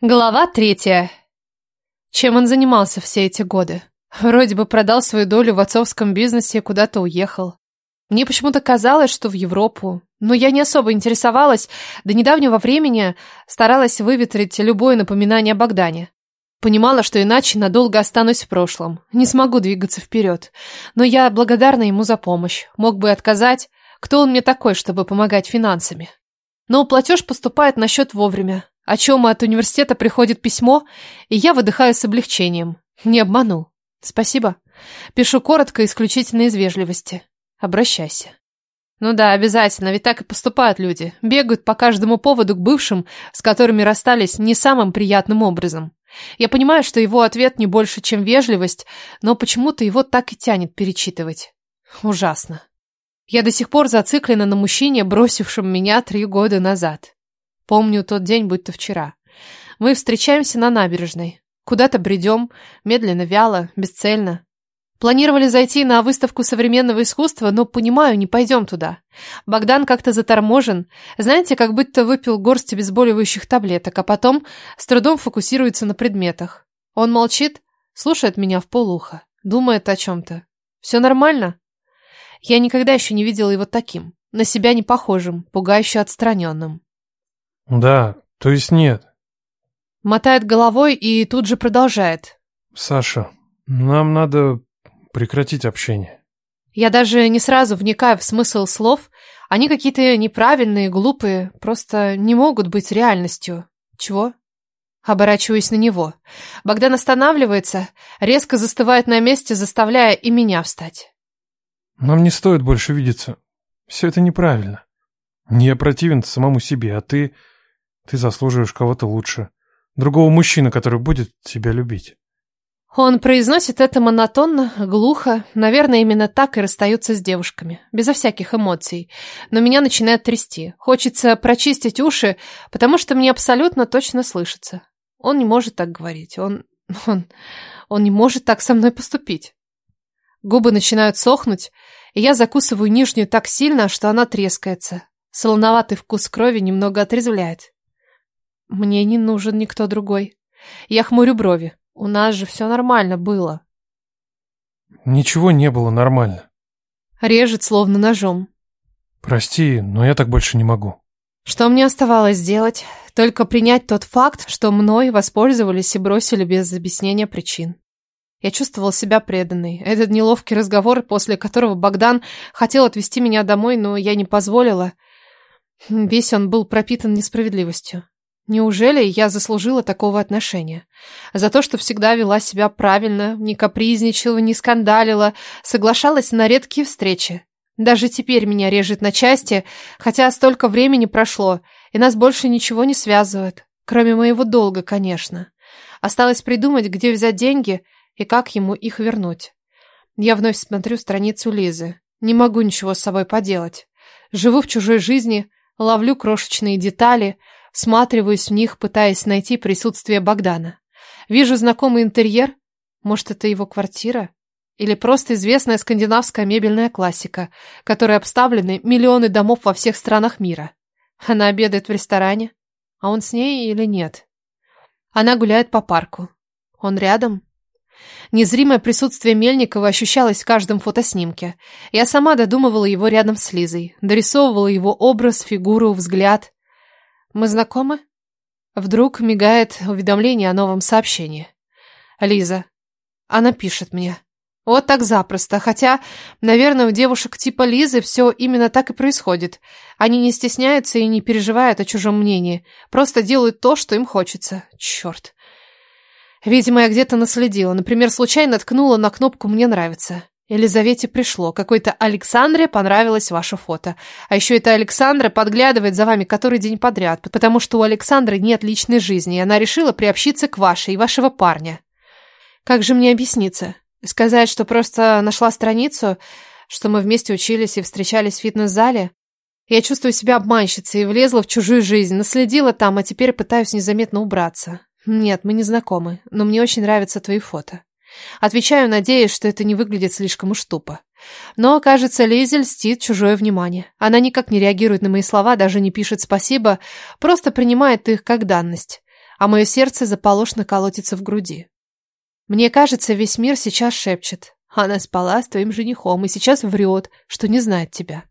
Глава третья. Чем он занимался все эти годы? Вроде бы продал свою долю в отцовском бизнесе и куда-то уехал. Мне почему-то казалось, что в Европу. Но я не особо интересовалась, до недавнего времени старалась выветрить любое напоминание о Богдане. Понимала, что иначе надолго останусь в прошлом, не смогу двигаться вперед. Но я благодарна ему за помощь. Мог бы отказать. Кто он мне такой, чтобы помогать финансами? Но платеж поступает на счет вовремя. О чем от университета приходит письмо, и я выдыхаю с облегчением. Не обманул. Спасибо. Пишу коротко, исключительно из вежливости. Обращайся. Ну да, обязательно, ведь так и поступают люди. Бегают по каждому поводу к бывшим, с которыми расстались не самым приятным образом. Я понимаю, что его ответ не больше, чем вежливость, но почему-то его так и тянет перечитывать. Ужасно. Я до сих пор зациклена на мужчине, бросившем меня три года назад. Помню тот день, будто вчера. Мы встречаемся на набережной. Куда-то бредем, медленно, вяло, бесцельно. Планировали зайти на выставку современного искусства, но, понимаю, не пойдем туда. Богдан как-то заторможен. Знаете, как будто выпил горсть обезболивающих таблеток, а потом с трудом фокусируется на предметах. Он молчит, слушает меня в полухо, думает о чем-то. Все нормально? Я никогда еще не видела его таким. На себя не похожим, пугающе отстраненным. Да, то есть нет. Мотает головой и тут же продолжает. Саша, нам надо прекратить общение. Я даже не сразу вникаю в смысл слов. Они какие-то неправильные, глупые, просто не могут быть реальностью. Чего? Оборачиваюсь на него. Богдан останавливается, резко застывает на месте, заставляя и меня встать. Нам не стоит больше видеться. Все это неправильно. Не противен самому себе, а ты... Ты заслуживаешь кого-то лучше. Другого мужчины, который будет тебя любить. Он произносит это монотонно, глухо. Наверное, именно так и расстается с девушками. Безо всяких эмоций. Но меня начинает трясти. Хочется прочистить уши, потому что мне абсолютно точно слышится. Он не может так говорить. Он... Он... Он не может так со мной поступить. Губы начинают сохнуть, и я закусываю нижнюю так сильно, что она трескается. Солоноватый вкус крови немного отрезвляет. Мне не нужен никто другой. Я хмурю брови. У нас же все нормально было. Ничего не было нормально. Режет словно ножом. Прости, но я так больше не могу. Что мне оставалось делать? Только принять тот факт, что мной воспользовались и бросили без объяснения причин. Я чувствовал себя преданной. Этот неловкий разговор, после которого Богдан хотел отвезти меня домой, но я не позволила. Весь он был пропитан несправедливостью. Неужели я заслужила такого отношения? За то, что всегда вела себя правильно, не капризничала, не скандалила, соглашалась на редкие встречи. Даже теперь меня режет на части, хотя столько времени прошло, и нас больше ничего не связывает, кроме моего долга, конечно. Осталось придумать, где взять деньги и как ему их вернуть. Я вновь смотрю страницу Лизы. Не могу ничего с собой поделать. Живу в чужой жизни, ловлю крошечные детали – Сматриваюсь в них, пытаясь найти присутствие Богдана. Вижу знакомый интерьер. Может, это его квартира? Или просто известная скандинавская мебельная классика, которой обставлены миллионы домов во всех странах мира. Она обедает в ресторане. А он с ней или нет? Она гуляет по парку. Он рядом? Незримое присутствие Мельникова ощущалось в каждом фотоснимке. Я сама додумывала его рядом с Лизой, дорисовывала его образ, фигуру, взгляд. Мы знакомы? Вдруг мигает уведомление о новом сообщении. Лиза. Она пишет мне. Вот так запросто. Хотя, наверное, у девушек типа Лизы все именно так и происходит. Они не стесняются и не переживают о чужом мнении. Просто делают то, что им хочется. Черт. Видимо, я где-то наследила. Например, случайно ткнула на кнопку «Мне нравится». Елизавете пришло. Какой-то Александре понравилось ваше фото. А еще эта Александра подглядывает за вами который день подряд, потому что у Александры нет личной жизни, и она решила приобщиться к вашей и вашего парня. Как же мне объясниться? Сказать, что просто нашла страницу, что мы вместе учились и встречались в фитнес-зале? Я чувствую себя обманщицей и влезла в чужую жизнь, наследила там, а теперь пытаюсь незаметно убраться. Нет, мы не знакомы, но мне очень нравятся твои фото. Отвечаю, надеясь, что это не выглядит слишком уж тупо. Но, кажется, Лизе льстит чужое внимание. Она никак не реагирует на мои слова, даже не пишет спасибо, просто принимает их как данность. а мое сердце заполошно колотится в груди. Мне кажется, весь мир сейчас шепчет. Она спала с твоим женихом и сейчас врет, что не знает тебя.